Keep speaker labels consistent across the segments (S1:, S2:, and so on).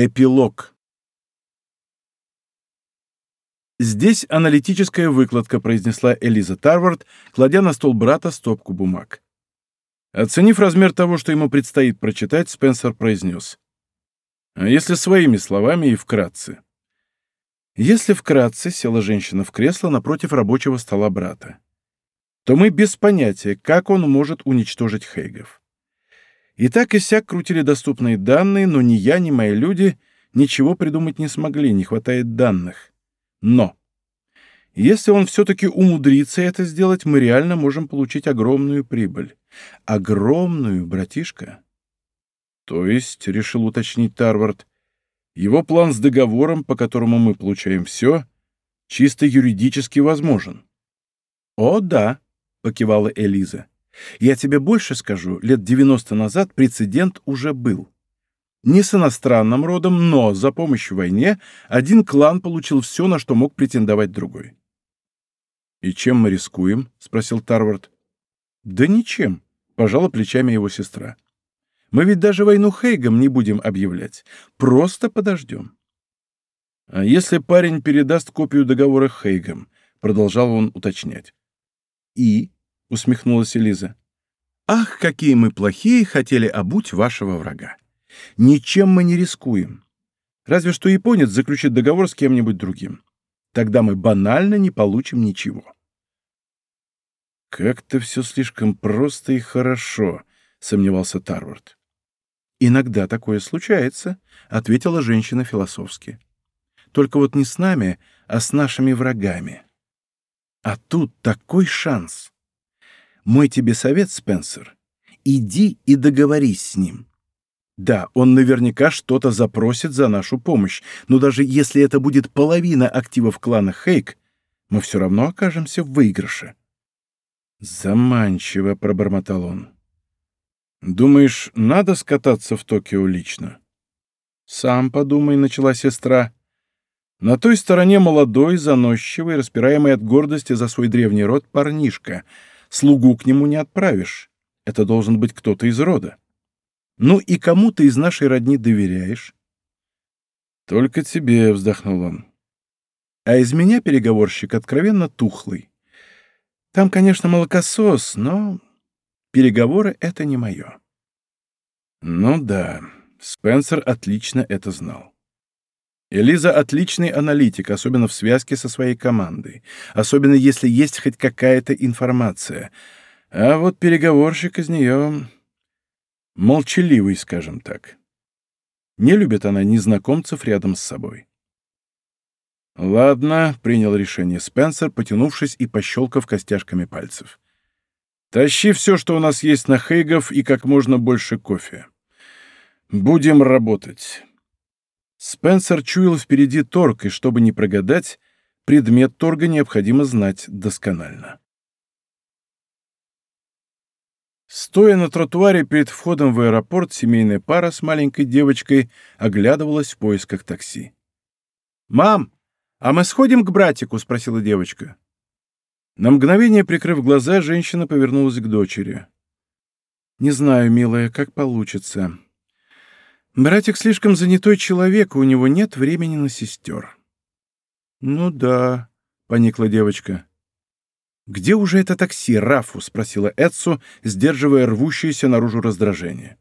S1: Эпилог. «Здесь аналитическая выкладка», — произнесла Элиза Тарвард, кладя на стол брата стопку бумаг. Оценив размер того, что ему предстоит прочитать, Спенсер произнес. «А если своими словами и вкратце?» Если вкратце села женщина в кресло напротив рабочего стола брата, то мы без понятия, как он может уничтожить Хейгов. И так и сяк крутили доступные данные, но ни я, ни мои люди ничего придумать не смогли, не хватает данных. Но если он все-таки умудрится это сделать, мы реально можем получить огромную прибыль. Огромную, братишка. То есть, — решил уточнить Тарвард, — его план с договором, по которому мы получаем все, чисто юридически возможен. — О, да, — покивала Элиза. Я тебе больше скажу, лет 90 назад прецедент уже был. Не с иностранным родом, но за помощь в войне один клан получил все, на что мог претендовать другой. «И чем мы рискуем?» — спросил Тарвард. «Да ничем», — пожала плечами его сестра. «Мы ведь даже войну Хейгам не будем объявлять. Просто подождем». «А если парень передаст копию договора Хейгам?» — продолжал он уточнять. «И?» — усмехнулась Элиза. «Ах, какие мы плохие хотели обуть вашего врага! Ничем мы не рискуем. Разве что японец заключит договор с кем-нибудь другим. Тогда мы банально не получим ничего». «Как-то все слишком просто и хорошо», — сомневался Тарвард. «Иногда такое случается», — ответила женщина философски. «Только вот не с нами, а с нашими врагами. А тут такой шанс. Мой тебе совет, Спенсер, иди и договорись с ним. Да, он наверняка что-то запросит за нашу помощь, но даже если это будет половина активов клана Хейк, мы все равно окажемся в выигрыше. Заманчиво, пробормотал он. Думаешь, надо скататься в Токио лично? Сам подумай, начала сестра. На той стороне молодой, заносчивый, распираемый от гордости за свой древний род парнишка — слугу к нему не отправишь. Это должен быть кто-то из рода. Ну и кому ты из нашей родни доверяешь? Только тебе, вздохнул он. А из меня переговорщик откровенно тухлый. Там, конечно, молокосос, но переговоры — это не мое. Ну да, Спенсер отлично это знал. Элиза отличный аналитик, особенно в связке со своей командой, особенно если есть хоть какая-то информация. А вот переговорщик из нее молчаливый, скажем так. Не любит она незнакомцев рядом с собой. «Ладно», — принял решение Спенсер, потянувшись и пощелкав костяшками пальцев. «Тащи все, что у нас есть на Хейгов, и как можно больше кофе. Будем работать». Спенсер чуял впереди торг, и чтобы не прогадать, предмет торга необходимо знать досконально. Стоя на тротуаре перед входом в аэропорт, семейная пара с маленькой девочкой оглядывалась в поисках такси. «Мам, а мы сходим к братику?» — спросила девочка. На мгновение, прикрыв глаза, женщина повернулась к дочери. «Не знаю, милая, как получится. Братик слишком занятой человек, у него нет времени на сестер. Ну да, поникла девочка. Где уже это такси, Рафу? спросила Эдсу, сдерживая рвущееся наружу раздражение.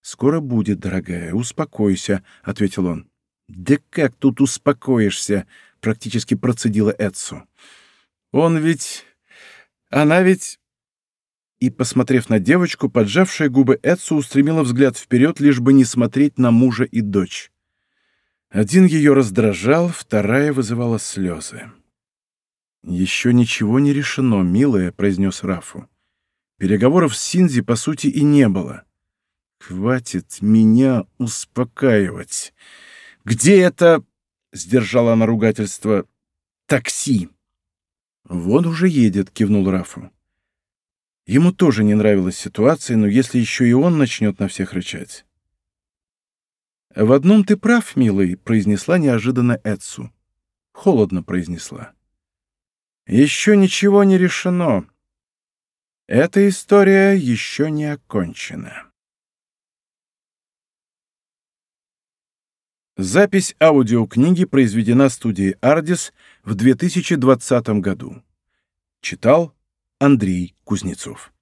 S1: Скоро будет, дорогая, успокойся, ответил он. Да как тут успокоишься? практически процедила Эдсу. Он ведь... Она ведь и, посмотрев на девочку, поджавшая губы Эдсу устремила взгляд вперед, лишь бы не смотреть на мужа и дочь. Один ее раздражал, вторая вызывала слезы. «Еще ничего не решено, милая», — произнес Рафу. «Переговоров с Синзи, по сути, и не было. Хватит меня успокаивать. Где это...» — сдержала она ругательство. «Такси». «Вот уже едет», — кивнул Рафу. Ему тоже не нравилась ситуация, но если еще и он начнет на всех рычать. «В одном ты прав, милый», — произнесла неожиданно Эдсу. Холодно произнесла. «Еще ничего не решено. Эта история еще не окончена». Запись аудиокниги произведена студией «Ардис» в 2020 году. Читал Андрей Кузнецов.